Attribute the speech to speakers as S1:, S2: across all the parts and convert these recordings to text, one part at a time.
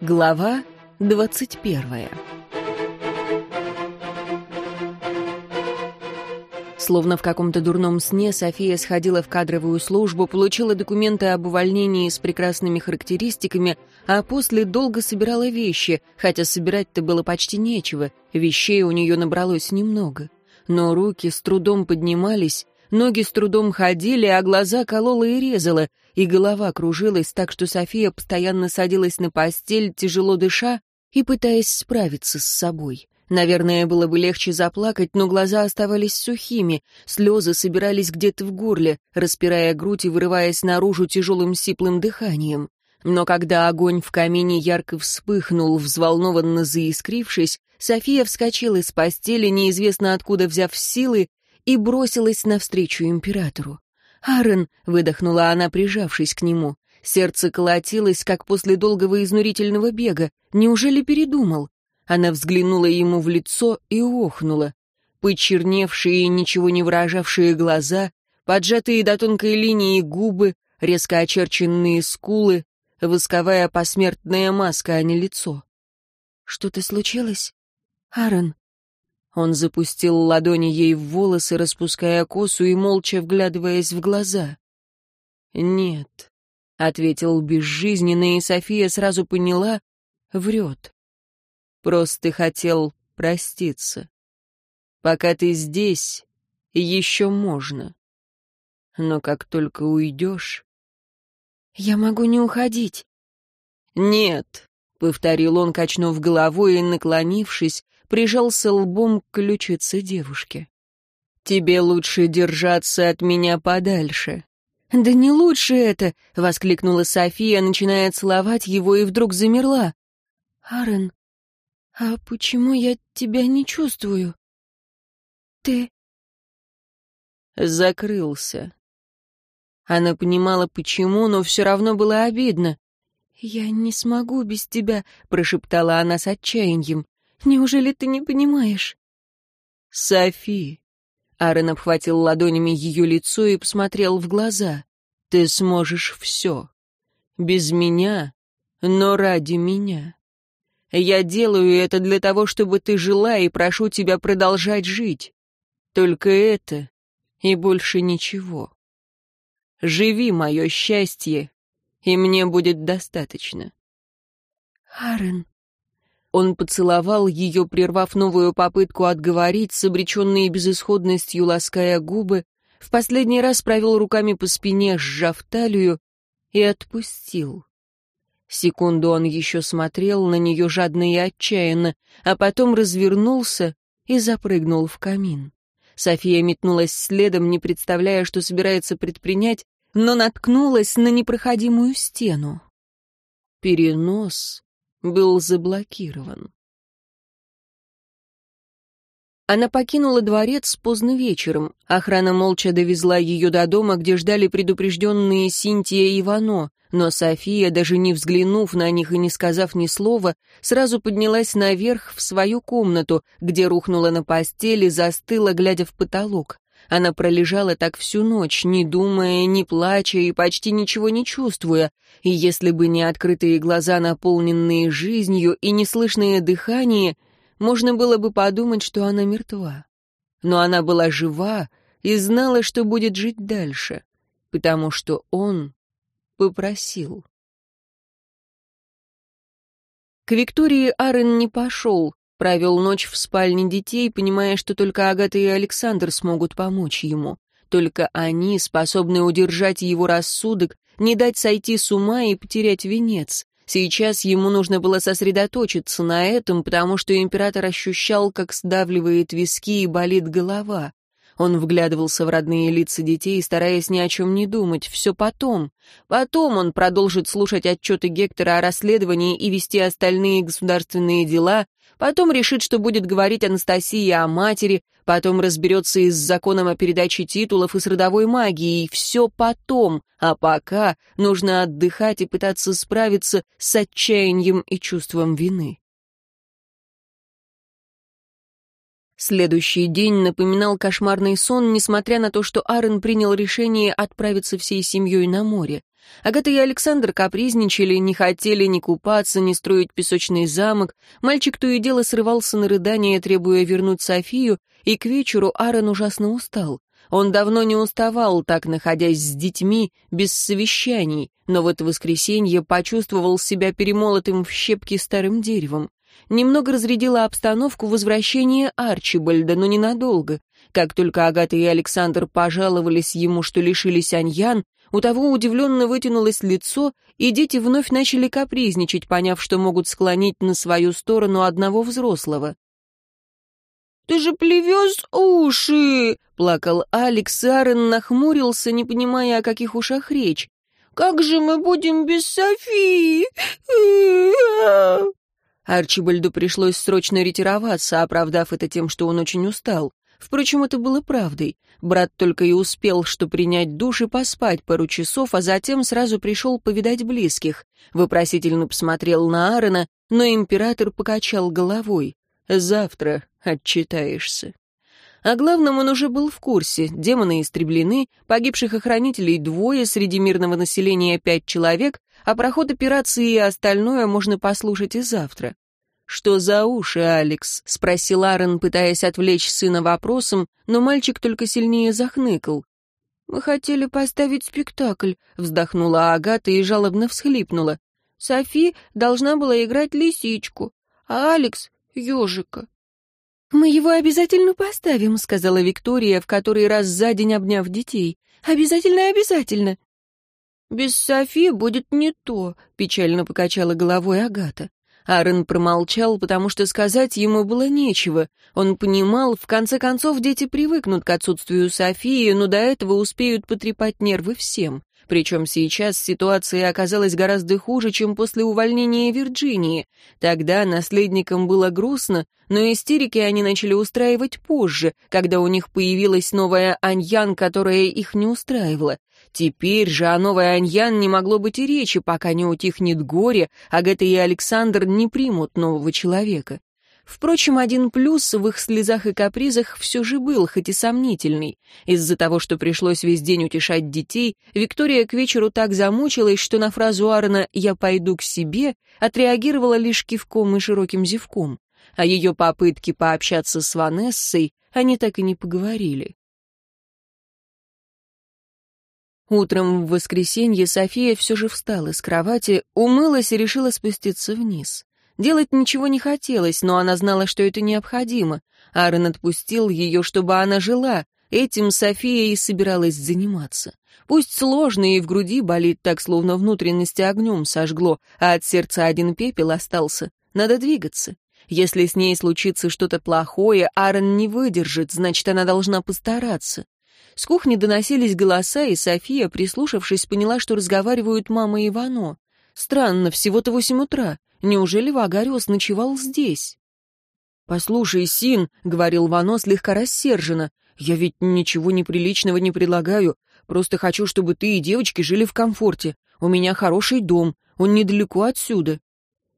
S1: Глава двадцать первая Словно в каком-то дурном сне, София сходила в кадровую службу, получила документы об увольнении с прекрасными характеристиками, а после долго собирала вещи, хотя собирать-то было почти нечего, вещей у нее набралось немного. Но руки с трудом поднимались, ноги с трудом ходили, а глаза колола и резала, и голова кружилась так, что София постоянно садилась на постель, тяжело дыша и пытаясь справиться с собой. Наверное, было бы легче заплакать, но глаза оставались сухими, слезы собирались где-то в горле, распирая грудь и вырываясь наружу тяжелым сиплым дыханием. Но когда огонь в камине ярко вспыхнул, взволнованно заискрившись, София вскочила из постели, неизвестно откуда взяв силы, и бросилась навстречу императору. «Аарон!» — выдохнула она, прижавшись к нему. Сердце колотилось, как после долгого изнурительного бега. Неужели передумал? Она взглянула ему в лицо и охнула. Почерневшие ничего не выражавшие глаза, поджатые до тонкой линии губы, резко очерченные скулы, восковая посмертная маска, а не лицо. «Что-то случилось? Аарон?» Он запустил ладони ей в волосы, распуская косу и молча вглядываясь в глаза. «Нет», — ответил безжизненно, и София сразу поняла — врет. Просто хотел проститься. Пока ты здесь, еще можно. Но как только уйдешь... Я могу не уходить. Нет, — повторил он, качнув головой и, наклонившись, прижался лбом к ключице девушки. «Тебе лучше держаться от меня подальше». «Да не лучше это!» — воскликнула София, начиная целовать его, и вдруг замерла. «Аарон, «А почему я тебя не чувствую? Ты...»
S2: Закрылся. Она понимала, почему, но все равно было обидно.
S1: «Я не смогу без тебя», — прошептала она с отчаянием. «Неужели ты не понимаешь?»
S2: «Софи», — Аарон обхватил ладонями ее лицо и посмотрел в глаза. «Ты сможешь все. Без меня, но ради меня. Я делаю это для того, чтобы ты жила, и прошу тебя продолжать жить. Только это и больше ничего. Живи мое счастье, и мне будет достаточно.
S1: Аарон.
S2: Он поцеловал ее, прервав новую попытку отговорить, с обреченной безысходностью лаская губы, в последний раз провел руками по спине, сжав талию, и отпустил. Секунду он еще смотрел на нее жадно и отчаянно, а потом развернулся и запрыгнул в камин. София метнулась следом, не представляя, что собирается предпринять, но наткнулась на непроходимую стену. Перенос был заблокирован. Она покинула дворец поздно вечером. Охрана молча довезла ее до дома, где ждали предупрежденные Синтия и Ивано но София, даже не взглянув на них и не сказав ни слова, сразу поднялась наверх в свою комнату, где рухнула на постели, застыла, глядя в потолок. Она пролежала так всю ночь, не думая, не плача и почти ничего не чувствуя, и если бы не открытые глаза, наполненные жизнью, и неслышное дыхание, можно было бы подумать, что она мертва. Но она была жива и знала, что будет жить дальше, потому что он попросил. К Виктории Арен не пошел, провел ночь в спальне детей, понимая, что только Агата и Александр смогут помочь ему. Только они способны удержать его рассудок, не дать сойти с ума и потерять венец. Сейчас ему нужно было сосредоточиться на этом, потому что император ощущал, как сдавливает виски и болит голова. Он вглядывался в родные лица детей, стараясь ни о чем не думать. Все потом. Потом он продолжит слушать отчеты Гектора о расследовании и вести остальные государственные дела. Потом решит, что будет говорить Анастасии о матери. Потом разберется и с законом о передаче титулов и с родовой магией. Все потом. А пока нужно отдыхать и пытаться справиться с отчаянием и чувством вины. Следующий день напоминал кошмарный сон, несмотря на то, что Аарон принял решение отправиться всей семьей на море. Агата и Александр капризничали, не хотели ни купаться, ни строить песочный замок. Мальчик то и дело срывался на рыдание, требуя вернуть Софию, и к вечеру Аарон ужасно устал. Он давно не уставал, так находясь с детьми, без совещаний, но в это воскресенье почувствовал себя перемолотым в щепки старым деревом. Немного разрядило обстановку возвращение Арчибальда, но ненадолго. Как только Агата и Александр пожаловались ему, что лишились Аньян, у того удивленно вытянулось лицо, и дети вновь начали капризничать, поняв, что могут склонить на свою сторону одного взрослого.
S1: «Ты же плевешь уши!» — плакал Алекс, Аарон нахмурился, не понимая, о каких ушах речь. «Как же мы будем без Софии?»
S2: Арчибальду пришлось срочно ретироваться, оправдав это тем, что он очень устал. Впрочем, это было правдой. Брат только и успел, что принять душ и поспать пару часов, а затем сразу пришел повидать близких. Вопросительно посмотрел на Аарона, но император покачал головой. «Завтра отчитаешься». О главном он уже был в курсе. Демоны истреблены, погибших охранителей двое, среди мирного населения пять человек, а проход операции и остальное можно послушать и завтра. «Что за уши, Алекс?» — спросил Аарон, пытаясь отвлечь сына вопросом, но мальчик только сильнее захныкал.
S1: «Мы хотели поставить спектакль», — вздохнула Агата и жалобно всхлипнула. «Софи должна была играть лисичку, а Алекс — ежика».
S2: «Мы его обязательно поставим», — сказала Виктория, в который раз за день обняв детей. «Обязательно, обязательно».
S1: «Без Софи будет не то», — печально покачала головой Агата.
S2: Аарон промолчал, потому что сказать ему было нечего. Он понимал, в конце концов дети привыкнут к отсутствию Софии, но до этого успеют потрепать нервы всем. Причем сейчас ситуация оказалась гораздо хуже, чем после увольнения Вирджинии. Тогда наследникам было грустно, но истерики они начали устраивать позже, когда у них появилась новая Аньян, которая их не устраивала. Теперь же о новой Аньян не могло быть и речи, пока не утихнет горе, Агата и Александр не примут нового человека. Впрочем, один плюс в их слезах и капризах все же был, хоть и сомнительный. Из-за того, что пришлось весь день утешать детей, Виктория к вечеру так замучилась, что на фразу Аарона «я пойду к себе» отреагировала лишь кивком и широким зевком. А ее попытки пообщаться с Ванессой они так и не поговорили. Утром в воскресенье София все же встала с кровати, умылась и решила спуститься вниз. Делать ничего не хотелось, но она знала, что это необходимо. Аарон отпустил ее, чтобы она жила. Этим София и собиралась заниматься. Пусть сложно и в груди болит так, словно внутренности огнем сожгло, а от сердца один пепел остался. Надо двигаться. Если с ней случится что-то плохое, Аарон не выдержит, значит, она должна постараться. С кухни доносились голоса, и София, прислушавшись, поняла, что разговаривают мама и Ивано. Странно, всего-то восемь утра. Неужели Вагариус ночевал здесь? «Послушай, Син», — говорил Вано слегка рассерженно, — «я ведь ничего неприличного не предлагаю. Просто хочу, чтобы ты и девочки жили в комфорте. У меня хороший дом, он недалеко отсюда».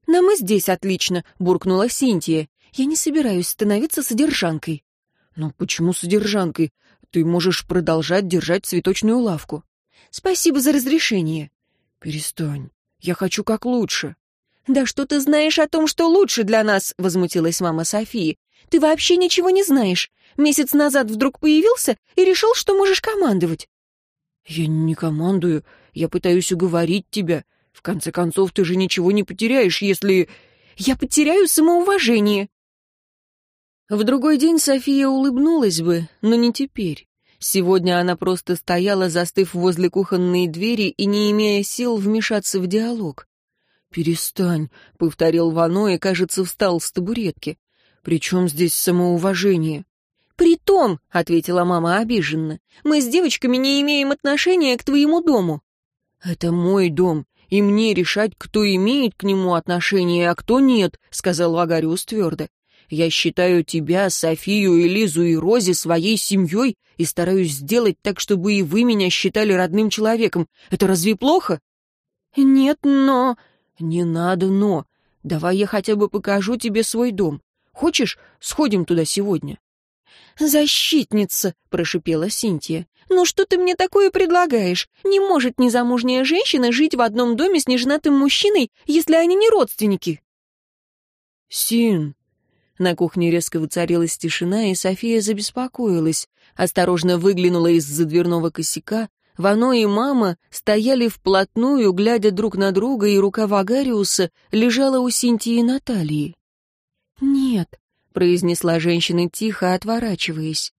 S1: «Нам и здесь отлично», — буркнула Синтия. «Я не собираюсь становиться содержанкой».
S2: «Ну почему содержанкой? Ты можешь продолжать держать цветочную лавку».
S1: «Спасибо за разрешение».
S2: «Перестань. Я хочу как лучше».
S1: «Да что ты знаешь о том, что лучше для нас?» — возмутилась мама Софии. «Ты вообще ничего не знаешь. Месяц назад вдруг появился и решил, что можешь командовать».
S2: «Я не командую. Я пытаюсь уговорить тебя. В конце концов, ты же ничего не потеряешь, если...»
S1: «Я потеряю самоуважение».
S2: В другой день София улыбнулась бы, но не теперь. Сегодня она просто стояла, застыв возле кухонной двери и не имея сил вмешаться в диалог. «Перестань», — повторил Вано и, кажется, встал с табуретки. «При чем здесь самоуважение?»
S1: «Притом», — ответила мама обиженно, — «мы с девочками не имеем отношения к твоему дому».
S2: «Это мой дом, и мне решать, кто имеет к нему отношение, а кто нет», — сказал Агариус твердо. «Я считаю тебя, Софию, Элизу и Рози своей семьей и стараюсь сделать так, чтобы и вы меня считали родным человеком. Это разве плохо?»
S1: «Нет, но...»
S2: «Не надо «но». Давай я хотя бы покажу тебе свой дом. Хочешь, сходим туда сегодня?»
S1: «Защитница!» — прошипела Синтия.
S2: «Ну что ты мне такое предлагаешь? Не может незамужняя женщина жить в одном доме с неженатым мужчиной, если они не родственники?»
S1: «Син!» На кухне резко воцарилась тишина, и София забеспокоилась. Осторожно выглянула из-за дверного косяка. Вано и мама стояли вплотную, глядя друг на друга, и рука Вагариуса лежала у Синтии Натальи.
S2: «Нет», — произнесла женщина тихо, отворачиваясь.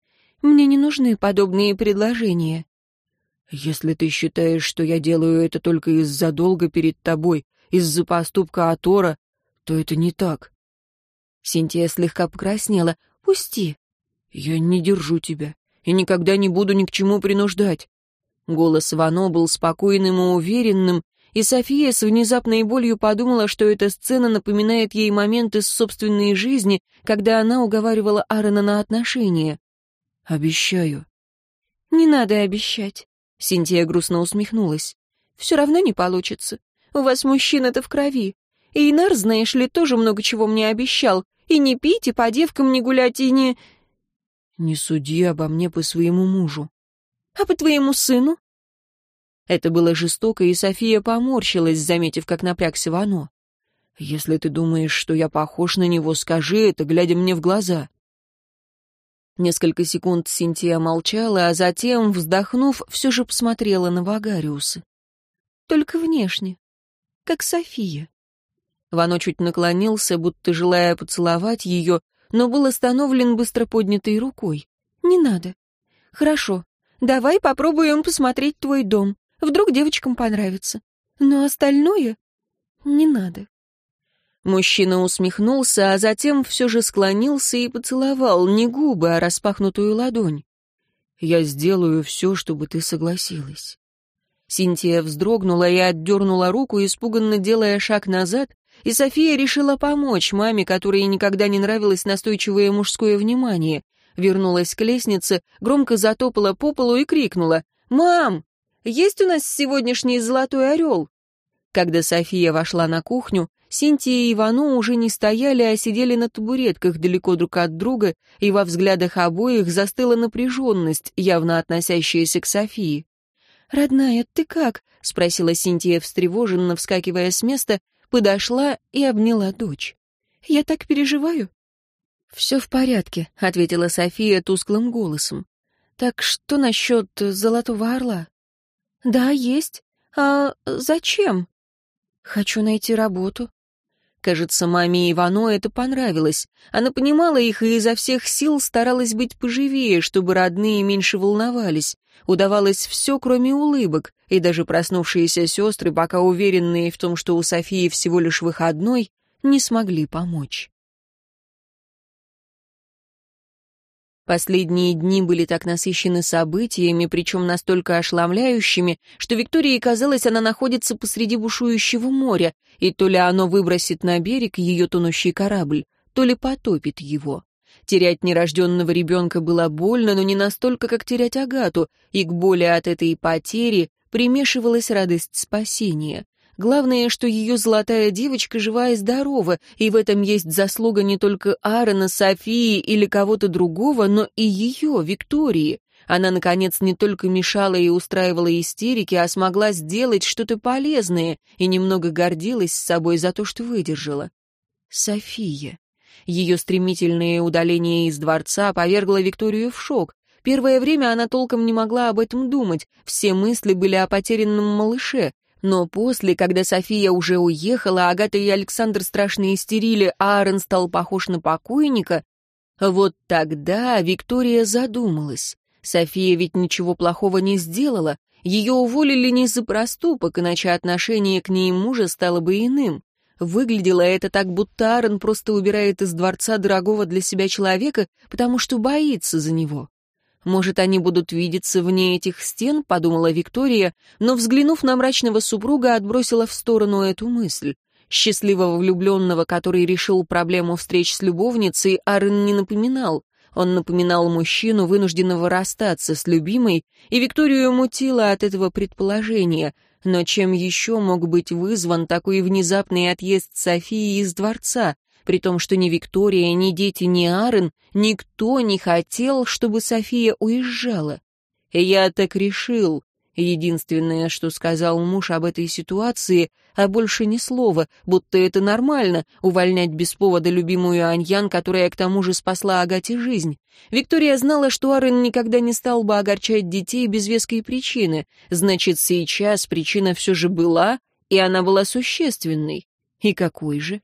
S2: «Мне не нужны подобные предложения».
S1: «Если ты считаешь, что я делаю это только из-за долга перед тобой, из-за поступка Атора, то это не так.
S2: Синтия слегка покраснела. «Пусти».
S1: «Я не держу тебя и никогда не буду ни к чему принуждать». Голос Вано был спокойным и уверенным, и София с внезапной болью подумала, что эта сцена напоминает ей момент из собственной жизни, когда она уговаривала Аарона на отношения. «Обещаю».
S2: «Не надо обещать», — Синтия грустно усмехнулась. «Все равно не получится. У вас мужчина-то в крови. Эйнар, знаешь ли, тоже много чего мне обещал. И не пить, и по девкам не гулять, и не...»
S1: «Не суди обо мне по своему мужу».
S2: «А по твоему сыну?»
S1: Это было жестоко, и София поморщилась, заметив, как напрягся Вано. «Если ты думаешь, что я похож на него, скажи это, глядя мне в глаза». Несколько секунд Синтия молчала, а затем, вздохнув, все же посмотрела на Вагариуса.
S2: «Только внешне, как София».
S1: Вано чуть наклонился, будто желая поцеловать ее, но был остановлен быстро поднятой рукой.
S2: «Не надо. Хорошо. Давай попробуем посмотреть твой дом. Вдруг девочкам понравится. Но остальное не надо».
S1: Мужчина усмехнулся, а затем все же склонился и поцеловал не губы, а распахнутую ладонь. «Я сделаю все, чтобы ты согласилась». Синтия вздрогнула и отдернула руку, испуганно делая шаг назад, и София решила помочь маме, которой никогда не нравилось настойчивое мужское внимание. Вернулась к лестнице, громко затопала по полу и крикнула «Мам, есть у нас сегодняшний золотой орел?» Когда София вошла на кухню, Синтия и Ивану уже не стояли, а сидели на табуретках далеко друг от друга, и во взглядах обоих застыла напряженность, явно относящаяся к Софии.
S2: «Родная, ты как?» — спросила Синтия встревоженно, вскакивая с места подошла и обняла дочь. «Я так переживаю».
S1: «Все в порядке», — ответила София тусклым голосом. «Так что насчет Золотого Орла?»
S2: «Да, есть. А зачем?»
S1: «Хочу найти работу». Кажется, маме Ивано это понравилось. Она понимала их и изо всех сил старалась быть поживее, чтобы родные меньше волновались. Удавалось все, кроме улыбок, и даже проснувшиеся сестры, пока уверенные в том, что у Софии всего лишь выходной, не смогли помочь. Последние дни были так насыщены событиями, причем настолько ошеломляющими, что Виктории казалось, она находится посреди бушующего моря, и то ли оно выбросит на берег ее тонущий корабль, то ли потопит его. Терять нерожденного ребенка было больно, но не настолько, как терять Агату, и к боли от этой потери примешивалась радость спасения. Главное, что ее золотая девочка жива и здорова, и в этом есть заслуга не только Аарона, Софии или кого-то другого, но и ее, Виктории. Она, наконец, не только мешала и устраивала истерики, а смогла сделать что-то полезное и немного гордилась собой за то, что выдержала. София. Ее стремительное удаление из дворца повергло Викторию в шок. Первое время она толком не могла об этом думать, все мысли были о потерянном малыше. Но после, когда София уже уехала, Агата и Александр страшно истерили, а Аарон стал похож на покойника, вот тогда Виктория задумалась. София ведь ничего плохого не сделала, ее уволили не за проступок, иначе отношение к ней мужа стало бы иным. Выглядело это так, будто Аарон просто убирает из дворца дорогого для себя человека, потому что боится за него. Может, они будут видеться вне этих стен, подумала Виктория, но, взглянув на мрачного супруга, отбросила в сторону эту мысль. Счастливого влюбленного, который решил проблему встреч с любовницей, Аарон не напоминал. Он напоминал мужчину, вынужденного расстаться с любимой, и Викторию мутило от этого предположения. Но чем еще мог быть вызван такой внезапный отъезд Софии из дворца? При том, что ни Виктория, ни дети, ни Аарон, никто не хотел, чтобы София уезжала.
S2: «Я так решил», Единственное, что сказал муж об этой ситуации, а больше ни слова, будто это нормально — увольнять без повода любимую Аньян, которая к тому же спасла Агате жизнь. Виктория знала, что Арен никогда не стал бы огорчать детей без веской причины. Значит, сейчас причина все же была, и она была существенной. И какой же?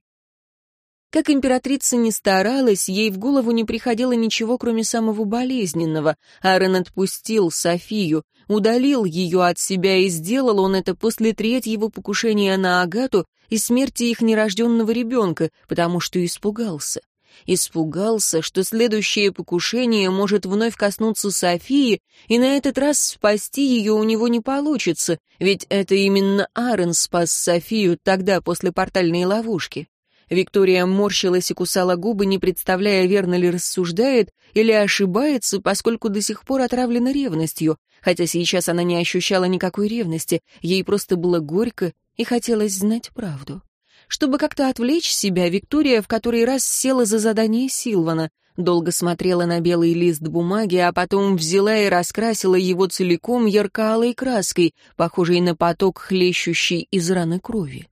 S2: Как императрица не старалась, ей в голову не приходило ничего, кроме самого болезненного. Аарон отпустил Софию, удалил ее от себя, и сделал он это после третьего покушения на Агату и смерти их нерожденного ребенка, потому что испугался. Испугался, что следующее покушение может вновь коснуться Софии, и на этот раз спасти ее у него не получится, ведь это именно Аарон спас Софию тогда после портальной ловушки. Виктория морщилась и кусала губы, не представляя, верно ли рассуждает или ошибается, поскольку до сих пор отравлена ревностью, хотя сейчас она не ощущала никакой ревности, ей просто было горько и хотелось знать правду. Чтобы как-то отвлечь себя, Виктория в который раз села за задание Силвана, долго смотрела на белый лист бумаги, а потом взяла и раскрасила его целиком ярко-алой краской, похожей на поток хлещущей из раны крови.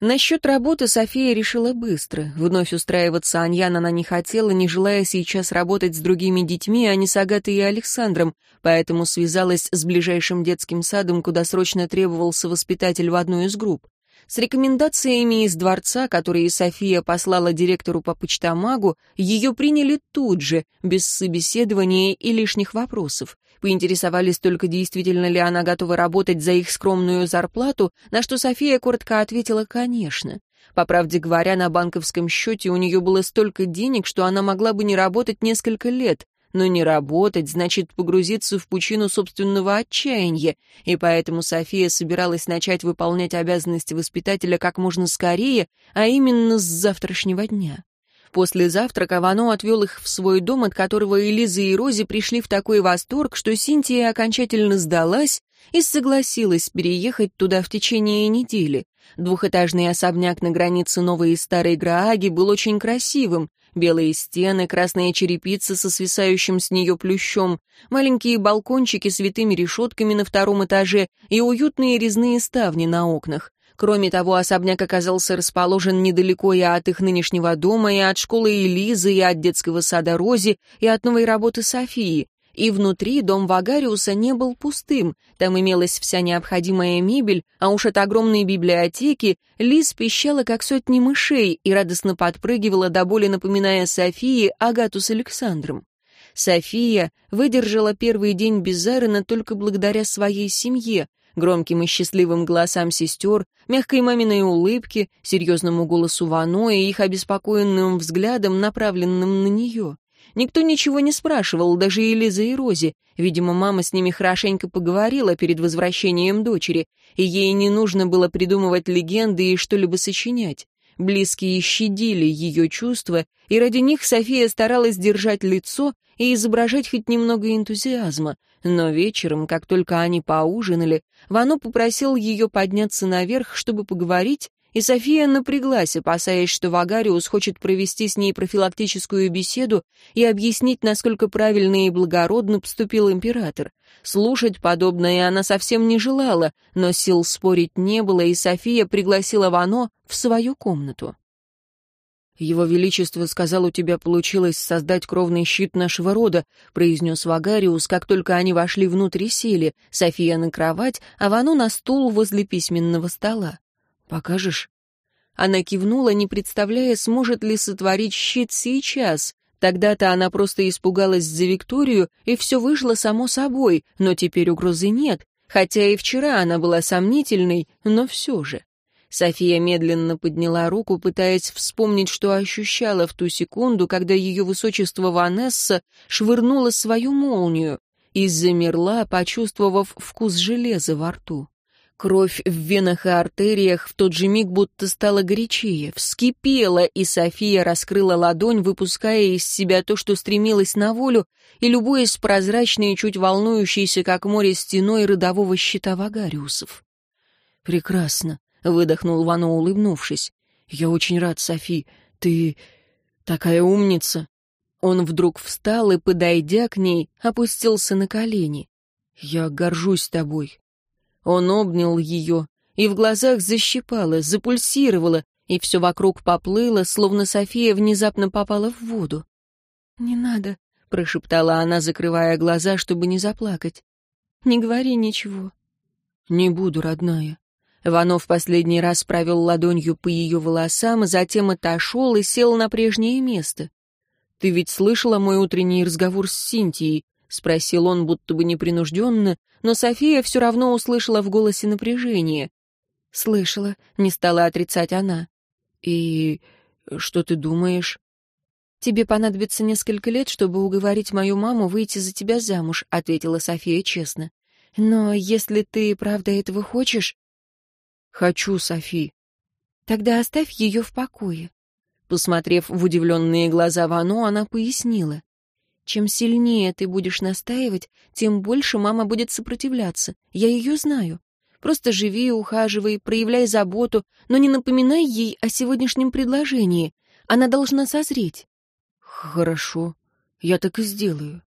S2: Насчет работы София решила быстро. Вновь устраиваться Аньян она не хотела, не желая сейчас работать с другими детьми, а не с Агатой и Александром, поэтому связалась с ближайшим детским садом, куда срочно требовался воспитатель в одну из групп. С рекомендациями из дворца, которые София послала директору по почтамагу, ее приняли тут же, без собеседования и лишних вопросов. Поинтересовались только, действительно ли она готова работать за их скромную зарплату, на что София коротко ответила «конечно». По правде говоря, на банковском счете у нее было столько денег, что она могла бы не работать несколько лет, но не работать значит погрузиться в пучину собственного отчаяния, и поэтому София собиралась начать выполнять обязанности воспитателя как можно скорее, а именно с завтрашнего дня. После завтрака Вано отвел их в свой дом, от которого Элиза и Рози пришли в такой восторг, что Синтия окончательно сдалась и согласилась переехать туда в течение недели. Двухэтажный особняк на границе Новой и Старой Грааги был очень красивым. Белые стены, красная черепица со свисающим с нее плющом, маленькие балкончики с витыми решетками на втором этаже и уютные резные ставни на окнах. Кроме того, особняк оказался расположен недалеко и от их нынешнего дома, и от школы Элизы, и от детского сада Рози, и от новой работы Софии. И внутри дом Вагариуса не был пустым, там имелась вся необходимая мебель, а уж от огромной библиотеки Лиз пищала, как сотни мышей, и радостно подпрыгивала, до боли напоминая Софии Агату с Александром. София выдержала первый день без Зарена только благодаря своей семье, громким и счастливым голосам сестер, мягкой маминой улыбке, серьезному голосу Вано и их обеспокоенным взглядом, направленным на нее. Никто ничего не спрашивал, даже Элиза и Рози. Видимо, мама с ними хорошенько поговорила перед возвращением дочери, и ей не нужно было придумывать легенды и что-либо сочинять. Близкие щадили ее чувства, и ради них София старалась держать лицо и изображать хоть немного энтузиазма. Но вечером, как только они поужинали, Вано попросил ее подняться наверх, чтобы поговорить, и София напряглась, опасаясь, что Вагариус хочет провести с ней профилактическую беседу и объяснить, насколько правильно и благородно поступил император. Слушать подобное она совсем не желала, но сил спорить не было, и София пригласила Вано в свою комнату. «Его Величество сказал, у тебя получилось создать кровный щит нашего рода», произнес Вагариус, как только они вошли внутрь сели, София на кровать, а Вано на стул возле письменного стола. «Покажешь?» Она кивнула, не представляя, сможет ли сотворить щит сейчас. Тогда-то она просто испугалась за Викторию, и все вышло само собой, но теперь угрозы нет, хотя и вчера она была сомнительной, но все же. София медленно подняла руку, пытаясь вспомнить, что ощущала в ту секунду, когда ее высочество Ванесса швырнула свою молнию, и замерла, почувствовав вкус железа во рту. Кровь в венах и артериях в тот же миг будто стала горячее, вскипела, и София раскрыла ладонь, выпуская из себя то, что стремилось на волю, и любуясь прозрачной и чуть волнующейся, как море, стеной родового щита Вагариусов. «Прекрасно», — выдохнул Вано, улыбнувшись. «Я очень рад, Софи. Ты такая умница». Он вдруг встал и, подойдя к ней, опустился на колени. «Я горжусь тобой». Он обнял ее, и в глазах защипало, запульсировало, и все вокруг поплыло, словно София внезапно попала в воду. «Не надо», — прошептала она, закрывая глаза, чтобы не заплакать. «Не говори ничего». «Не буду, родная». Вано в последний раз провел ладонью по ее волосам, затем отошел и сел на прежнее место. «Ты ведь слышала мой утренний разговор с Синтией?» — спросил он, будто бы непринужденно, но София все равно услышала в голосе напряжение. «Слышала», — не стала отрицать она. «И что ты думаешь?» «Тебе понадобится несколько лет, чтобы уговорить мою маму выйти за тебя замуж», — ответила София честно. «Но если ты правда этого хочешь...» «Хочу, Софи». «Тогда оставь ее в покое». Посмотрев в удивленные глаза Вано, она пояснила. «Чем сильнее ты будешь настаивать, тем больше мама будет сопротивляться. Я ее знаю. Просто живи, ухаживай, проявляй заботу, но не напоминай ей о сегодняшнем предложении. Она должна созреть». «Хорошо, я так и сделаю».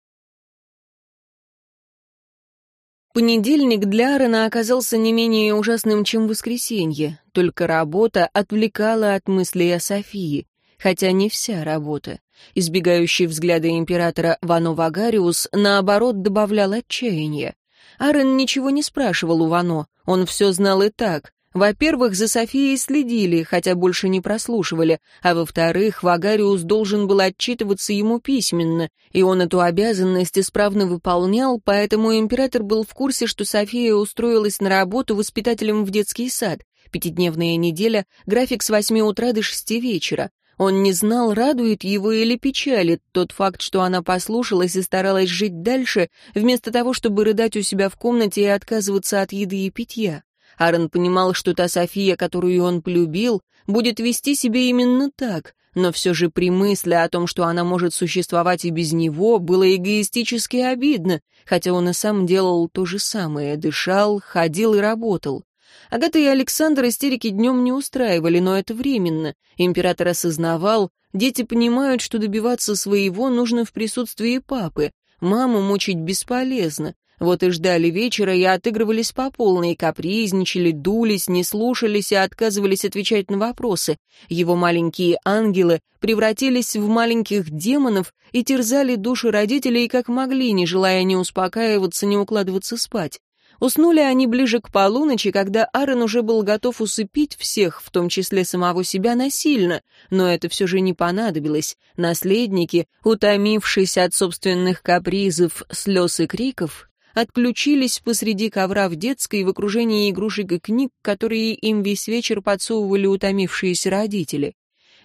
S2: Понедельник для Аарона оказался не менее ужасным, чем воскресенье, только работа отвлекала от мыслей о Софии, хотя не вся работа. Избегающий взгляда императора Вано Вагариус, наоборот, добавлял отчаяния. Аарон ничего не спрашивал у Вано, он все знал и так. Во-первых, за Софией следили, хотя больше не прослушивали, а во-вторых, Вагариус должен был отчитываться ему письменно, и он эту обязанность исправно выполнял, поэтому император был в курсе, что София устроилась на работу воспитателем в детский сад. Пятидневная неделя, график с восьми утра до шести вечера. Он не знал, радует его или печалит тот факт, что она послушалась и старалась жить дальше, вместо того, чтобы рыдать у себя в комнате и отказываться от еды и питья. Аарон понимал, что та София, которую он полюбил, будет вести себя именно так, но все же при мысли о том, что она может существовать и без него, было эгоистически обидно, хотя он и сам делал то же самое, дышал, ходил и работал. Агата и Александр истерики днем не устраивали, но это временно. Император осознавал, дети понимают, что добиваться своего нужно в присутствии папы. Маму мучить бесполезно. Вот и ждали вечера и отыгрывались по полной, капризничали, дулись, не слушались и отказывались отвечать на вопросы. Его маленькие ангелы превратились в маленьких демонов и терзали души родителей как могли, не желая ни успокаиваться, ни укладываться спать. Уснули они ближе к полуночи, когда Аарон уже был готов усыпить всех, в том числе самого себя, насильно, но это все же не понадобилось. Наследники, утомившись от собственных капризов, слез и криков, отключились посреди ковра в детской в окружении игрушек и книг, которые им весь вечер подсовывали утомившиеся родители.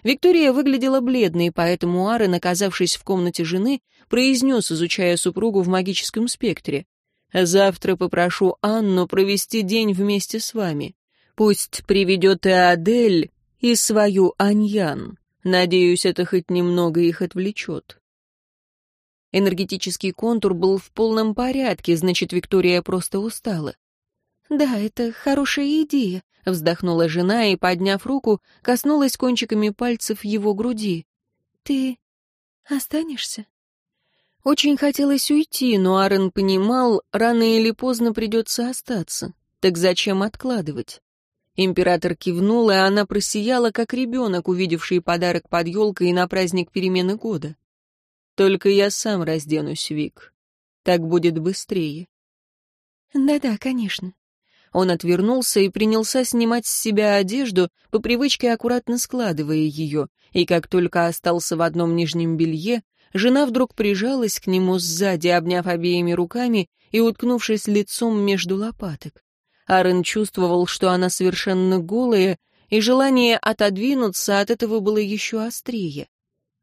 S2: Виктория выглядела бледной, поэтому Аарон, оказавшись в комнате жены, произнес, изучая супругу в магическом спектре. Завтра попрошу Анну провести день вместе с вами. Пусть приведет и Адель, и свою Аньян. Надеюсь, это хоть немного их отвлечет. Энергетический контур был в полном порядке, значит, Виктория просто устала. «Да, это хорошая идея», — вздохнула жена и, подняв руку, коснулась кончиками пальцев его груди. «Ты останешься?» Очень хотелось уйти, но Аарон понимал, рано или поздно придется остаться. Так зачем откладывать? Император кивнул, и она просияла, как ребенок, увидевший подарок под елкой на праздник перемены года. «Только я сам разденусь, Вик. Так будет быстрее». «Да-да, конечно». Он отвернулся и принялся снимать с себя одежду, по привычке аккуратно складывая ее, и как только остался в одном нижнем белье, Жена вдруг прижалась к нему сзади, обняв обеими руками и уткнувшись лицом между лопаток. Аарон чувствовал, что она совершенно голая, и желание отодвинуться от этого было еще острее.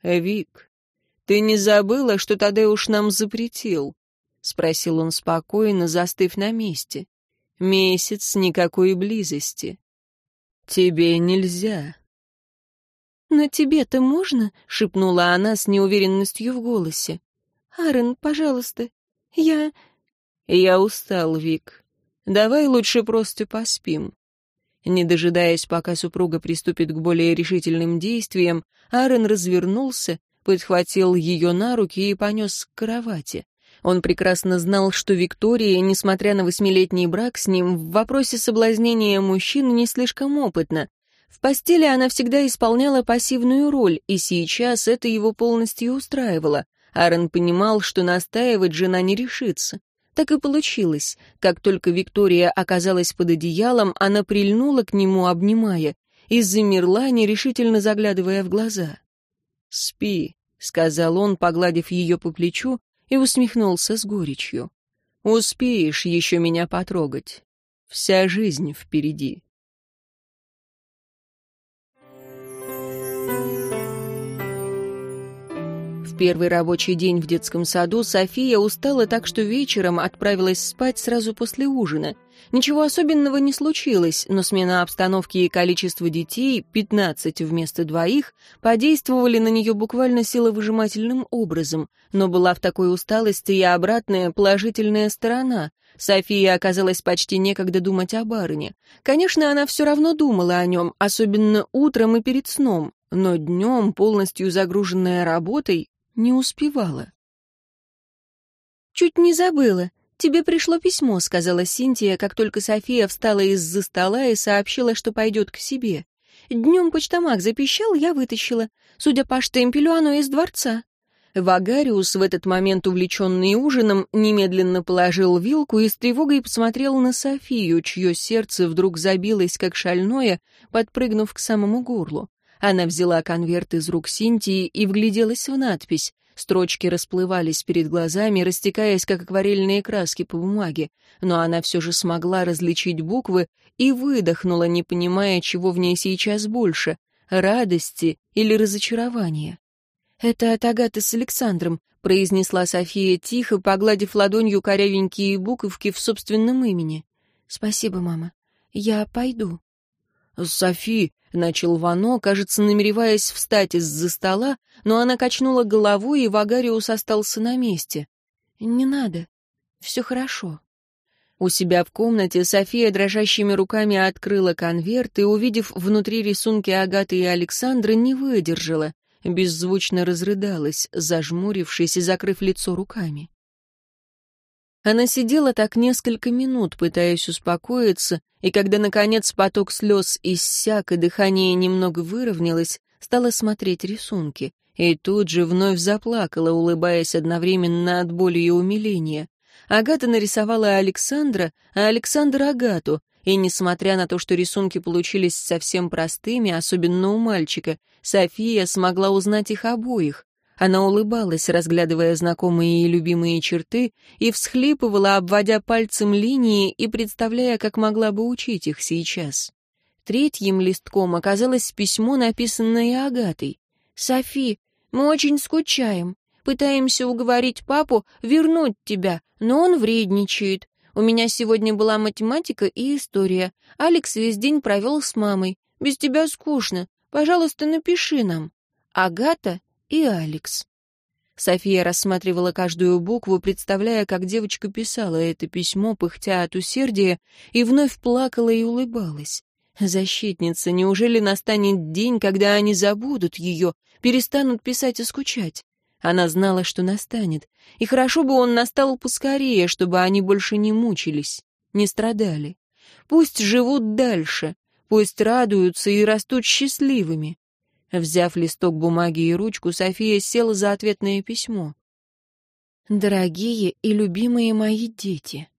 S2: «Вик, ты не забыла, что Тадеуш нам запретил?» — спросил он спокойно, застыв на месте. «Месяц никакой близости. Тебе нельзя. «Но тебе-то можно?» — шепнула она с неуверенностью в голосе. «Аарон, пожалуйста, я...» «Я устал, Вик. Давай лучше просто поспим». Не дожидаясь, пока супруга приступит к более решительным действиям, Аарон развернулся, подхватил ее на руки и понес к кровати. Он прекрасно знал, что Виктория, несмотря на восьмилетний брак с ним, в вопросе соблазнения мужчин не слишком опытна. В постели она всегда исполняла пассивную роль, и сейчас это его полностью устраивало. Аарон понимал, что настаивать жена не решится. Так и получилось. Как только Виктория оказалась под одеялом, она прильнула к нему, обнимая, и замерла, нерешительно заглядывая в глаза. «Спи», — сказал он, погладив ее по плечу, и усмехнулся с горечью. «Успеешь еще меня потрогать. Вся жизнь впереди». В первый рабочий день в детском саду София устала так, что вечером отправилась спать сразу после ужина — Ничего особенного не случилось, но смена обстановки и количество детей, 15 вместо двоих, подействовали на нее буквально силовыжимательным образом, но была в такой усталости и обратная положительная сторона. София оказалась почти некогда думать о барыне. Конечно, она все равно думала о нем, особенно утром и перед сном, но днем, полностью загруженная работой, не успевала. «Чуть не забыла», «Тебе пришло письмо», — сказала Синтия, как только София встала из-за стола и сообщила, что пойдет к себе. «Днем почтамак запищал, я вытащила. Судя по штемпелю, оно из дворца». Вагариус, в этот момент увлеченный ужином, немедленно положил вилку и с тревогой посмотрел на Софию, чье сердце вдруг забилось, как шальное, подпрыгнув к самому горлу. Она взяла конверт из рук Синтии и вгляделась в надпись. Строчки расплывались перед глазами, растекаясь, как акварельные краски по бумаге, но она все же смогла различить буквы и выдохнула, не понимая, чего в ней сейчас больше — радости или разочарования. «Это от Агаты с Александром», — произнесла София тихо, погладив ладонью корявенькие буковки в собственном имени. «Спасибо, мама. Я пойду». «Софи», — начал Вано, кажется, намереваясь встать из-за стола, но она качнула головой, и Вагариус остался на месте. «Не надо. Все хорошо». У себя в комнате София дрожащими руками открыла конверт и, увидев внутри рисунки Агаты и Александра, не выдержала, беззвучно разрыдалась, зажмурившись и закрыв лицо руками. Она сидела так несколько минут, пытаясь успокоиться, и когда, наконец, поток слез иссяк и дыхание немного выровнялось, стала смотреть рисунки. И тут же вновь заплакала, улыбаясь одновременно от боли и умиления. Агата нарисовала Александра, а Александр — Агату, и, несмотря на то, что рисунки получились совсем простыми, особенно у мальчика, София смогла узнать их обоих. Она улыбалась, разглядывая знакомые и любимые черты, и всхлипывала, обводя пальцем линии и представляя, как могла бы учить их сейчас. Третьим листком оказалось письмо, написанное Агатой. «Софи, мы очень скучаем. Пытаемся уговорить папу вернуть тебя, но он вредничает. У меня сегодня была математика и история. Алекс весь день провел с мамой. Без тебя скучно. Пожалуйста, напиши нам. Агата и Алекс. София рассматривала каждую букву, представляя, как девочка писала это письмо, пыхтя от усердия, и вновь плакала и улыбалась. Защитница, неужели настанет день, когда они забудут ее, перестанут писать и скучать? Она знала, что настанет, и хорошо бы он настал поскорее, чтобы они больше не мучились, не страдали. Пусть живут дальше, пусть радуются и растут счастливыми. Взяв листок бумаги и ручку, София села за ответное письмо. «Дорогие и любимые мои дети».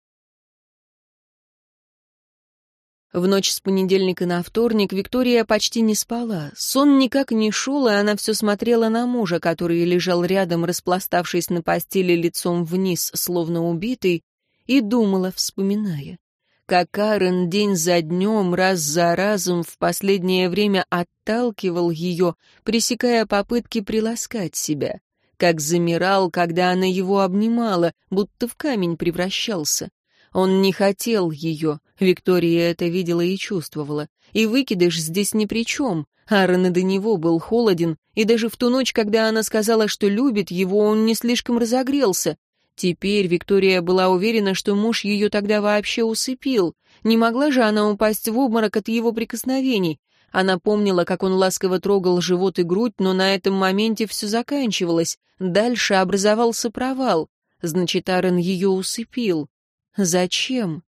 S2: В ночь с понедельника на вторник Виктория почти не спала. Сон никак не шел, и она все смотрела на мужа, который лежал рядом, распластавшись на постели лицом вниз, словно убитый, и думала, вспоминая как Карен день за днем, раз за разом в последнее время отталкивал ее, пресекая попытки приласкать себя, как замирал, когда она его обнимала, будто в камень превращался. Он не хотел ее, Виктория это видела и чувствовала, и выкидыш здесь ни при чем. Аарон и до него был холоден, и даже в ту ночь, когда она сказала, что любит его, он не слишком разогрелся, Теперь Виктория была уверена, что муж ее тогда вообще усыпил. Не могла же она упасть в обморок от его прикосновений.
S1: Она помнила, как он ласково трогал живот и грудь, но на этом моменте все заканчивалось. Дальше образовался провал. Значит, Аарон ее усыпил. Зачем?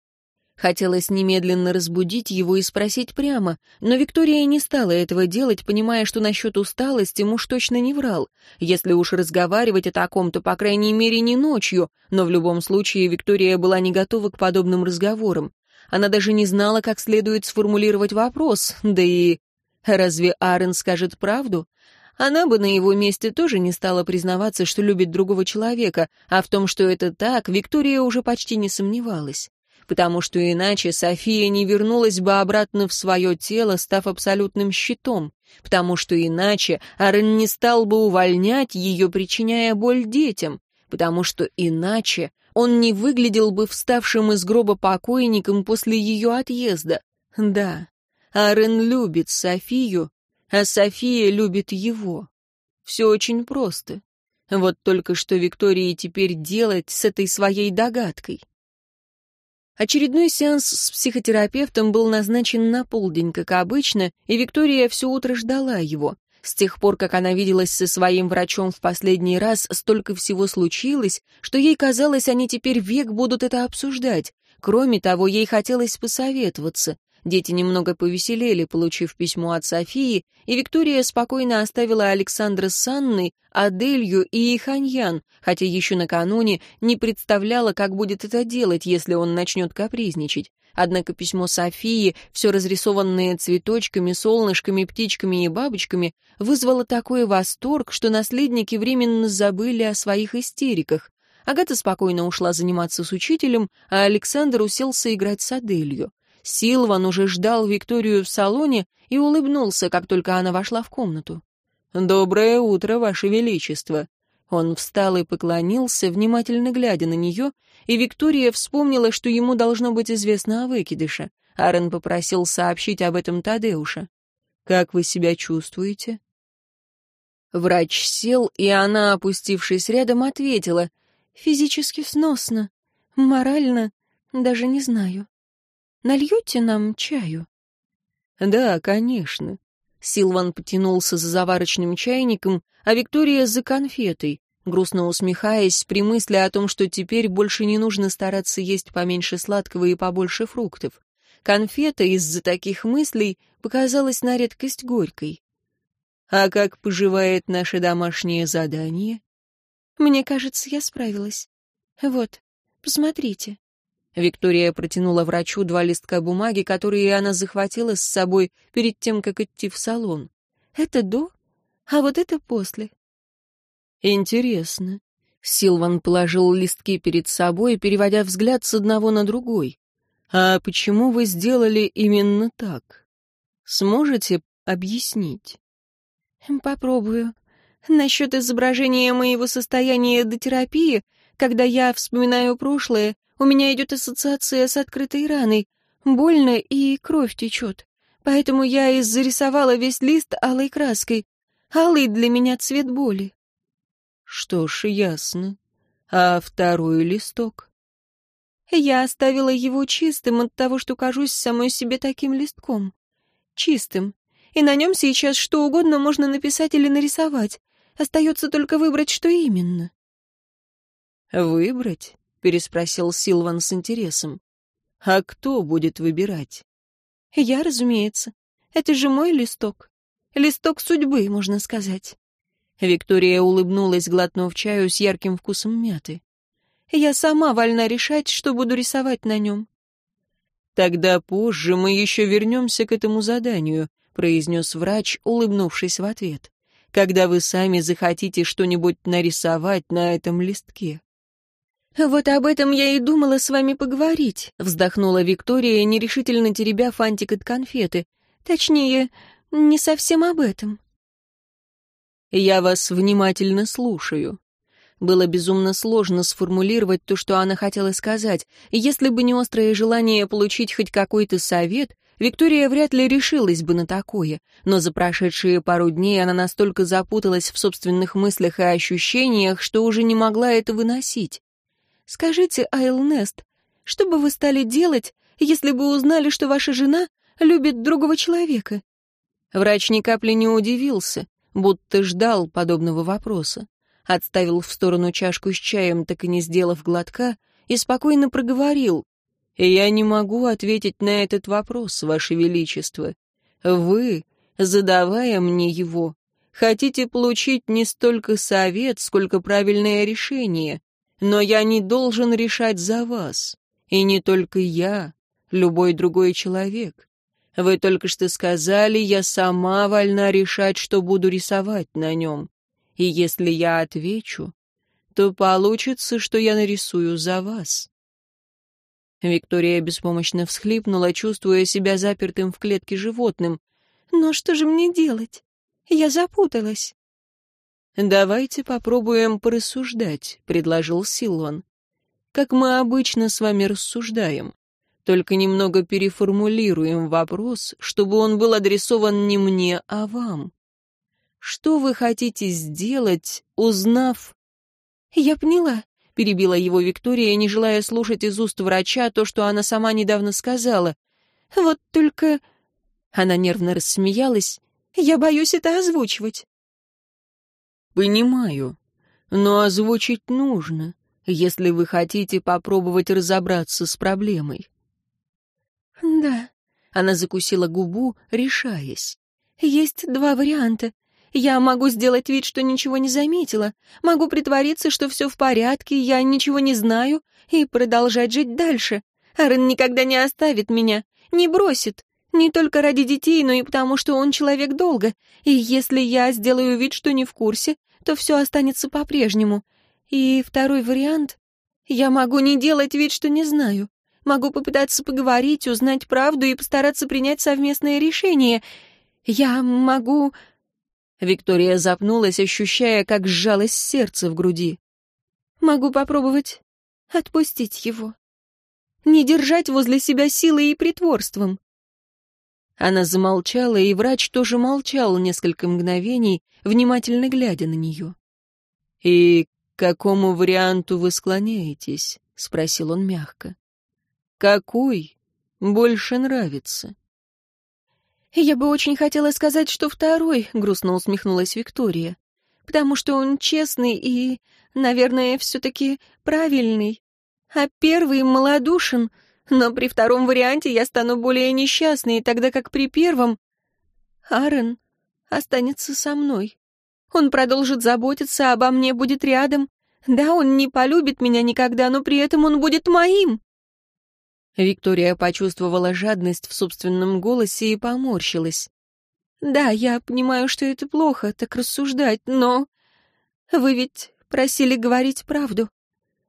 S1: Хотелось немедленно разбудить его и спросить прямо, но Виктория не стала этого делать, понимая, что насчет усталости муж точно не врал. Если уж разговаривать о таком, то, по крайней мере, не ночью, но в любом случае Виктория была не готова к подобным разговорам. Она даже не знала, как следует сформулировать вопрос, да и... Разве Аарон скажет правду? Она бы на его месте тоже не стала признаваться, что любит другого человека, а в том, что это так, Виктория уже почти не сомневалась потому что иначе София не вернулась бы обратно в свое тело, став абсолютным щитом, потому что иначе Арен не стал бы увольнять ее, причиняя боль детям, потому что иначе он не выглядел бы вставшим из гроба покойником после ее отъезда. Да, Арен любит Софию, а София любит его. Все очень просто. Вот только что Виктории теперь делать с этой своей догадкой? Очередной сеанс с психотерапевтом был назначен на полдень, как обычно, и Виктория все утро ждала его. С тех пор, как она виделась со своим врачом в последний раз, столько всего случилось, что ей казалось, они теперь век будут это обсуждать. Кроме того, ей хотелось посоветоваться. Дети немного повеселели, получив письмо от Софии, и Виктория спокойно оставила Александра с Анной, Аделью и Иханьян, хотя еще накануне не представляла, как будет это делать, если он начнет капризничать. Однако письмо Софии, все разрисованное цветочками, солнышками, птичками и бабочками, вызвало такой восторг, что наследники временно забыли о своих истериках. Агата спокойно ушла заниматься с учителем, а Александр уселся играть с Аделью. Силван уже ждал Викторию в салоне и улыбнулся, как только она вошла в комнату. «Доброе утро, Ваше Величество!» Он встал и поклонился, внимательно глядя на нее, и Виктория вспомнила, что ему должно быть известно о выкидыше. Аарон попросил сообщить об этом Тадеуша. «Как вы себя чувствуете?» Врач сел, и она, опустившись рядом, ответила. «Физически сносно. Морально даже не знаю». Нальете нам чаю?» «Да, конечно». Силван потянулся за заварочным чайником, а Виктория за конфетой, грустно усмехаясь при мысли о том, что теперь больше не нужно стараться есть поменьше сладкого и побольше фруктов. Конфета из-за таких мыслей показалась на редкость горькой. «А как поживает наше домашнее задание?» «Мне кажется, я справилась. Вот, посмотрите». Виктория протянула врачу два листка бумаги, которые она захватила с собой перед тем, как идти в салон. «Это до, а вот это после». «Интересно». Силван положил листки перед собой, переводя взгляд с одного на другой. «А почему вы сделали именно так? Сможете объяснить?» «Попробую. Насчет изображения моего состояния до терапии, когда я вспоминаю прошлое, у меня идет ассоциация с открытой раной. Больно и кровь течет. Поэтому я и зарисовала весь лист алой краской. Алый для меня цвет боли. Что ж, ясно. А второй листок? Я оставила его чистым от того, что кажусь самой себе таким листком. Чистым. И на нем сейчас что угодно можно написать или нарисовать. Остается только выбрать, что именно. Выбрать? переспросил Силван с интересом. «А кто будет выбирать?» «Я, разумеется. Это же мой листок. Листок судьбы, можно сказать». Виктория улыбнулась, глотнув чаю с ярким вкусом мяты. «Я сама вольна решать, что буду рисовать на нем». «Тогда позже мы еще вернемся к этому заданию», — произнес врач, улыбнувшись в ответ. «Когда вы сами захотите что-нибудь нарисовать на этом листке». «Вот об этом я и думала с вами поговорить», — вздохнула Виктория, нерешительно теребя фантик от конфеты. «Точнее, не совсем об этом». «Я вас внимательно слушаю». Было безумно сложно сформулировать то, что она хотела сказать. Если бы не острое желание получить хоть какой-то совет, Виктория вряд ли решилась бы на такое, но за прошедшие пару дней она настолько запуталась в собственных мыслях и ощущениях, что уже не могла это выносить. Скажите, Айлнест, что бы вы стали делать, если бы узнали, что ваша жена любит другого человека?
S2: Врач ни капли не удивился, будто ждал подобного вопроса. Отставил в сторону чашку с чаем, так и не сделав глотка, и спокойно проговорил. «Я не могу ответить на этот вопрос, Ваше Величество. Вы, задавая мне его, хотите получить не столько совет, сколько правильное решение, но я не должен решать за вас. И не только я, любой другой человек. Вы только что сказали, я сама вольна решать, что буду рисовать на нем. И если я отвечу, то получится, что я нарисую за вас. Виктория беспомощно всхлипнула, чувствуя себя запертым в клетке животным. «Но что же мне делать? Я запуталась». «Давайте попробуем порассуждать», — предложил Силон как мы обычно с вами рассуждаем. Только немного переформулируем вопрос, чтобы он был адресован не мне, а вам. Что вы хотите сделать, узнав... Я поняла, перебила его Виктория, не желая слушать из уст врача то, что она сама недавно сказала. Вот только... Она нервно рассмеялась. Я боюсь это озвучивать. Понимаю, но озвучить нужно если вы хотите попробовать разобраться с проблемой. Да, она закусила губу, решаясь. Есть два варианта. Я могу сделать вид, что ничего не заметила, могу притвориться, что все в порядке, я ничего не знаю, и продолжать жить дальше. Аарон никогда не оставит меня, не бросит. Не только ради детей, но и потому, что он человек долго. И если я сделаю вид, что не в курсе, то все останется по-прежнему. И второй вариант — я могу не делать вид, что не знаю. Могу попытаться поговорить, узнать правду и постараться принять совместное решение. Я могу...» Виктория запнулась, ощущая, как сжалось сердце в груди. «Могу попробовать отпустить его. Не держать возле себя силой и притворством». Она замолчала, и врач тоже молчал несколько мгновений, внимательно глядя на нее. «И «К какому варианту вы склоняетесь?» — спросил он мягко. «Какой больше нравится?» «Я бы очень хотела сказать, что второй», — грустно усмехнулась Виктория, «потому что он честный и, наверное, все-таки правильный. А первый малодушен, но при втором варианте я стану более несчастной, тогда как при первом Аарон останется со мной». Он продолжит заботиться обо мне, будет рядом. Да, он не полюбит меня никогда, но при этом он будет моим. Виктория почувствовала жадность в собственном голосе и поморщилась. Да, я понимаю, что это плохо, так рассуждать, но... Вы ведь просили говорить правду.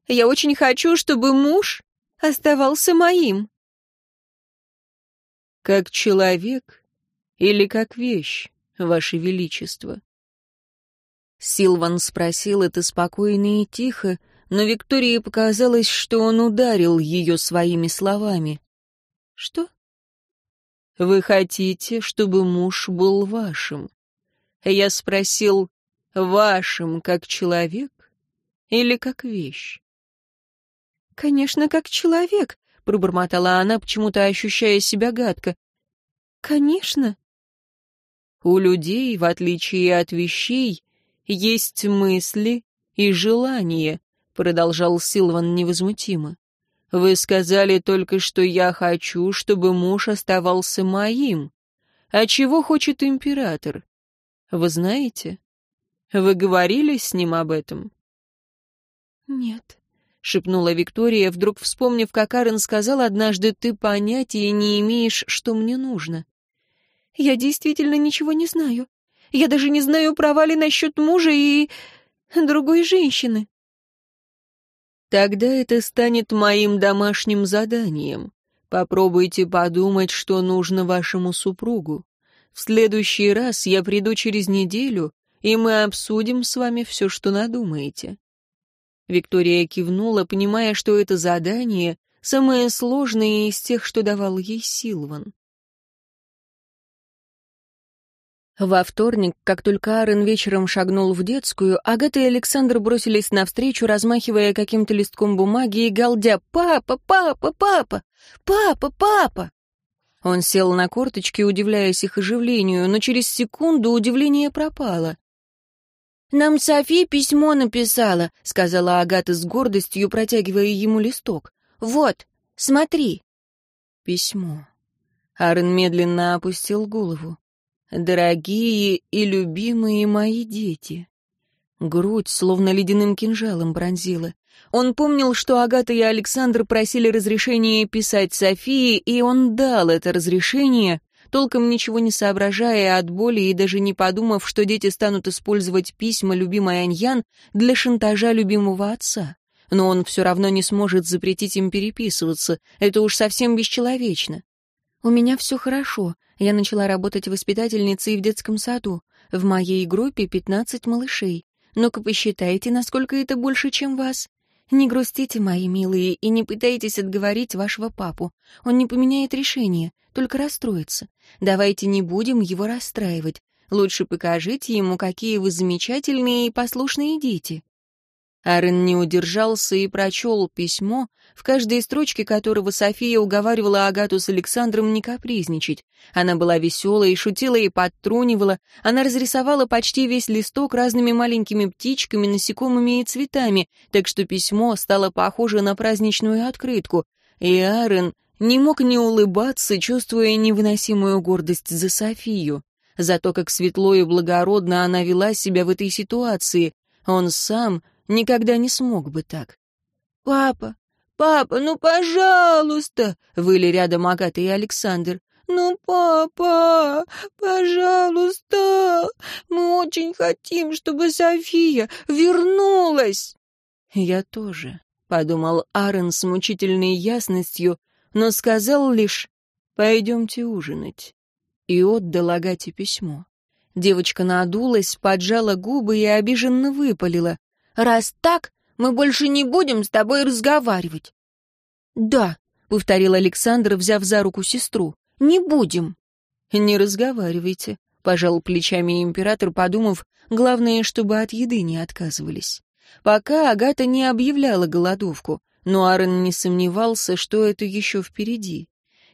S2: Я очень хочу, чтобы муж оставался моим. Как человек или как вещь, Ваше Величество? Силван спросил это спокойно и тихо, но Виктории показалось, что он ударил ее своими словами. «Что?» «Вы хотите, чтобы муж был вашим?» Я спросил, «Вашим как человек или как вещь?» «Конечно, как человек», — пробормотала она, почему-то ощущая себя гадко. «Конечно». У людей, в отличие от вещей, есть мысли и желания», — продолжал Силван невозмутимо. «Вы сказали только, что я хочу, чтобы муж оставался моим. А чего хочет император? Вы знаете? Вы говорили с ним об этом?» «Нет», — шепнула Виктория, вдруг вспомнив, как Арен сказал однажды, «Ты понятия не имеешь, что мне нужно». «Я действительно ничего не знаю. Я даже не знаю, права ли насчет мужа и другой женщины. Тогда это станет моим домашним заданием. Попробуйте подумать, что нужно вашему супругу. В следующий раз я приду через неделю, и мы обсудим с вами все, что надумаете». Виктория кивнула, понимая, что это задание самое сложное из тех, что давал ей Силван. Во вторник, как только Аарон вечером шагнул в детскую, Агата и Александр бросились навстречу, размахивая каким-то листком бумаги и галдя «Папа! Папа! Папа! Папа! Папа!»
S1: Он сел на корточки, удивляясь их оживлению, но через секунду удивление пропало. «Нам Софи письмо написала», — сказала Агата с гордостью, протягивая ему листок. «Вот, смотри». Письмо. Аарон медленно опустил голову. «Дорогие и любимые мои дети». Грудь словно ледяным кинжалом бронзила. Он помнил, что Агата и Александр просили разрешения писать Софии, и он дал это разрешение, толком ничего не соображая от боли и даже не подумав, что дети станут использовать письма любимой Аньян для шантажа любимого отца. Но он все равно не сможет запретить им переписываться, это уж совсем бесчеловечно. «У меня все хорошо. Я начала работать воспитательницей в детском саду. В моей группе 15 малышей. Ну-ка посчитайте, насколько это больше, чем вас. Не грустите, мои милые, и не пытайтесь отговорить вашего папу. Он не поменяет решение, только расстроится. Давайте не будем его расстраивать. Лучше покажите ему, какие вы замечательные и послушные дети. Арен не удержался и прочел письмо, в каждой строчке которого София уговаривала Агату с Александром не капризничать. Она была веселой, шутила и подтрунивала. Она разрисовала почти весь листок разными маленькими птичками, насекомыми и цветами, так что письмо стало похоже на праздничную открытку. И Арен не мог не улыбаться, чувствуя невыносимую гордость за Софию. За то, как светло и благородно она вела себя в этой ситуации. Он сам никогда не смог бы так. «Папа, папа, ну, пожалуйста!» — выли рядом Агата и Александр. «Ну, папа, пожалуйста, мы очень хотим, чтобы София вернулась!» «Я тоже», — подумал Аарон с мучительной ясностью, но сказал лишь «пойдемте ужинать» и отдал Агате письмо. Девочка надулась, поджала губы и обиженно выпалила. Раз так, мы больше не будем с тобой разговаривать. Да, повторил Александр, взяв за руку сестру. Не будем. Не разговаривайте, пожал плечами император, подумав, главное, чтобы от еды не отказывались. Пока Агата не объявляла голодовку, но Аарон не сомневался, что это еще впереди.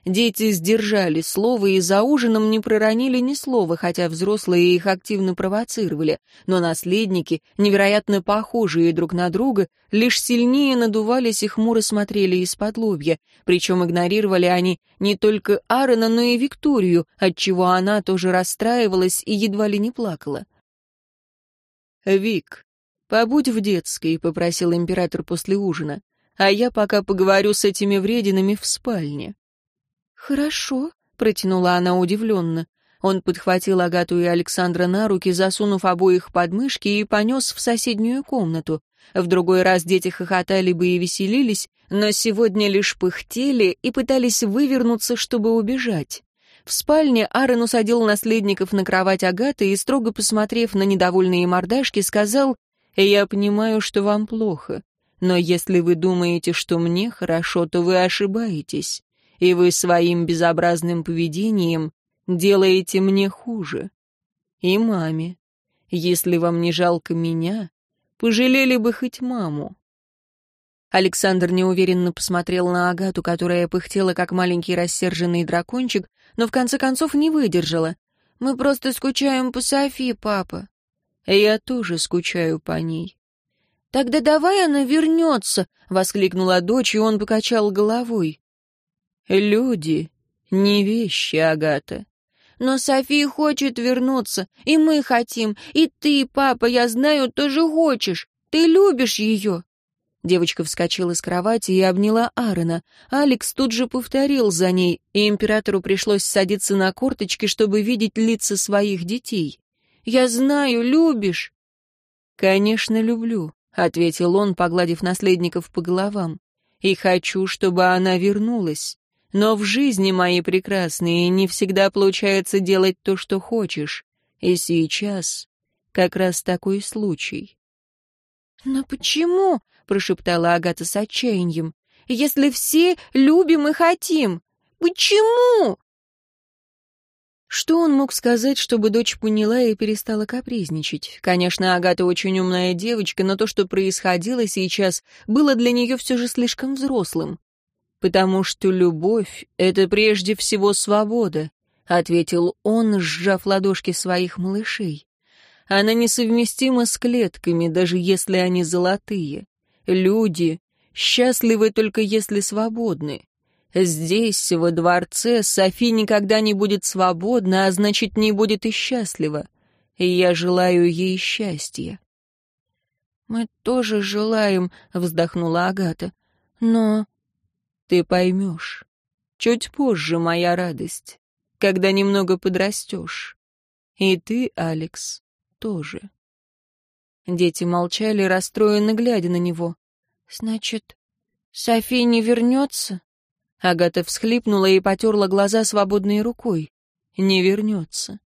S1: Дети сдержали слово и за ужином не проронили ни слова, хотя взрослые их активно провоцировали, но наследники, невероятно похожие друг на друга, лишь сильнее надувались и хмуро смотрели из-под лобья, причем игнорировали они не только Аарона, но и Викторию, отчего она тоже расстраивалась и едва ли не плакала. «Вик, побудь в детской», — попросил император после ужина, «а я пока поговорю с этими врединами в спальне».
S2: «Хорошо», — протянула она удивленно. Он подхватил Агату и Александра на руки, засунув обоих под мышки, и понес в соседнюю комнату. В другой раз дети хохотали бы и веселились, но сегодня лишь пыхтели и пытались вывернуться, чтобы убежать. В спальне Аарон усадил наследников на кровать Агаты и, строго посмотрев на недовольные мордашки, сказал, «Я понимаю, что вам плохо, но если вы думаете, что мне хорошо, то вы ошибаетесь и вы своим безобразным поведением делаете мне хуже. И маме. Если вам не жалко меня, пожалели бы хоть маму. Александр неуверенно посмотрел на Агату, которая пыхтела, как маленький рассерженный дракончик, но в конце концов не выдержала. «Мы просто скучаем по Софии, папа». «Я тоже скучаю по ней». «Тогда давай она вернется», — воскликнула дочь, и он покачал головой. Люди, не вещи, Агата. Но София хочет вернуться, и мы хотим, и ты, папа, я знаю, тоже хочешь. Ты любишь ее. Девочка вскочила с кровати и обняла Аарона. Алекс тут же повторил за ней, и императору пришлось садиться на корточки, чтобы видеть лица своих детей. «Я знаю, любишь». «Конечно, люблю», — ответил он, погладив наследников по головам. «И хочу, чтобы она вернулась. Но в жизни, мои прекрасные, не всегда получается делать то, что хочешь. И сейчас как раз такой случай. «Но почему?» — прошептала Агата с отчаянием. «Если все любим и хотим, почему?» Что он мог сказать, чтобы дочь поняла и перестала капризничать? Конечно, Агата очень умная девочка, но то, что происходило сейчас, было для нее все же слишком взрослым.
S1: «Потому что любовь — это прежде всего свобода», — ответил он, сжав ладошки своих малышей. «Она несовместима с клетками, даже если они золотые. Люди счастливы только если свободны. Здесь, во дворце, Софи никогда не будет свободна, а значит, не будет и счастлива. Я желаю ей счастья». «Мы тоже желаем», — вздохнула Агата. «Но...» «Ты поймешь. Чуть позже, моя радость, когда немного подрастешь. И ты, Алекс, тоже». Дети молчали, расстроенно глядя на него. «Значит, София не вернется?» Агата всхлипнула и потерла глаза свободной рукой. «Не вернется.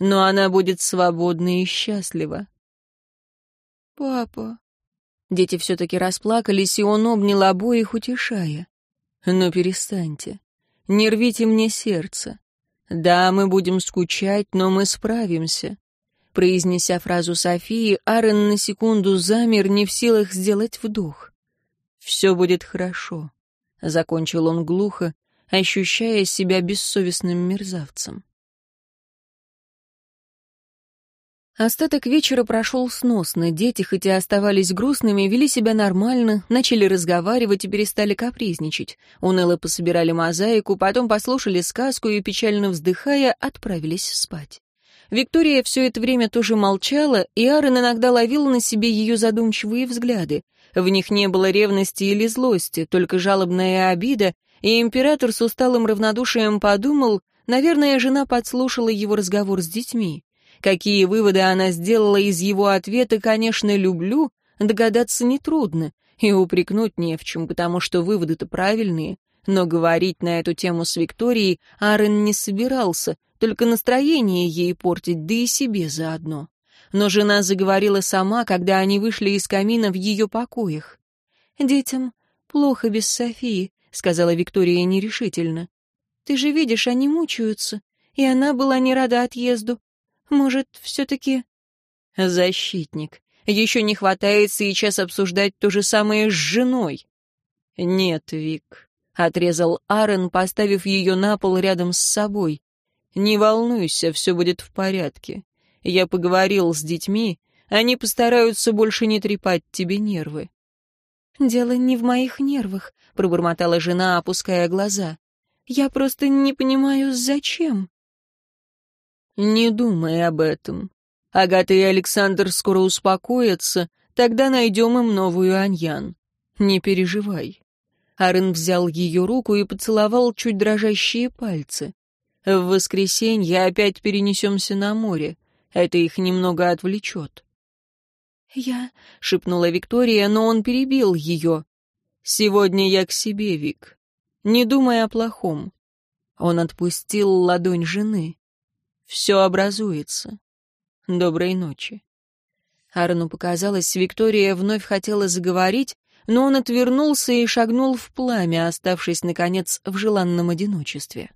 S1: Но она будет свободна и счастлива.
S2: «Папа...»
S1: Дети все-таки расплакались, и он обнял обоих, утешая. «Ну, перестаньте. Не рвите мне сердце. Да, мы будем скучать, но мы справимся». Произнеся фразу Софии, Аарон на секунду замер, не в силах сделать вдох. «Все будет хорошо», — закончил он глухо, ощущая себя бессовестным мерзавцем. Остаток вечера прошел сносно, дети, хоть и оставались грустными, вели себя нормально, начали разговаривать и перестали капризничать. Уныло пособирали мозаику, потом послушали сказку и, печально вздыхая, отправились спать. Виктория все это время тоже молчала, и Аарон иногда ловил на себе ее задумчивые взгляды. В них не было ревности или злости, только жалобная обида, и император с усталым равнодушием подумал, наверное, жена подслушала его разговор с детьми. Какие выводы она сделала из его ответа, конечно, люблю, догадаться нетрудно, и упрекнуть не в чем, потому что выводы-то правильные. Но говорить на эту тему с Викторией Аарон не собирался, только настроение ей портить, да и себе заодно. Но жена заговорила сама, когда они вышли из камина в ее покоях. «Детям плохо без Софии», — сказала Виктория нерешительно. «Ты же видишь, они мучаются, и она была не рада отъезду. Может, все-таки... Защитник. Еще не хватает сейчас обсуждать то же самое с женой. Нет, Вик, — отрезал Аарон, поставив ее на пол рядом с собой. Не волнуйся, все будет в порядке. Я поговорил с детьми, они постараются больше не трепать тебе нервы. «Дело не в моих нервах», — пробормотала жена, опуская глаза. «Я просто не понимаю, зачем». «Не думай об этом. Агата и Александр скоро успокоятся, тогда найдем им новую Аньян. Не переживай». Арен взял ее руку и поцеловал чуть дрожащие пальцы. «В воскресенье опять перенесемся на море. Это их немного отвлечет».
S2: «Я...»
S1: — шепнула Виктория, но он перебил ее. «Сегодня я к себе, Вик. Не думай о плохом». Он отпустил ладонь жены. Все образуется. Доброй ночи. Арну показалось, Виктория вновь хотела заговорить, но он отвернулся и шагнул в пламя, оставшись, наконец, в желанном одиночестве.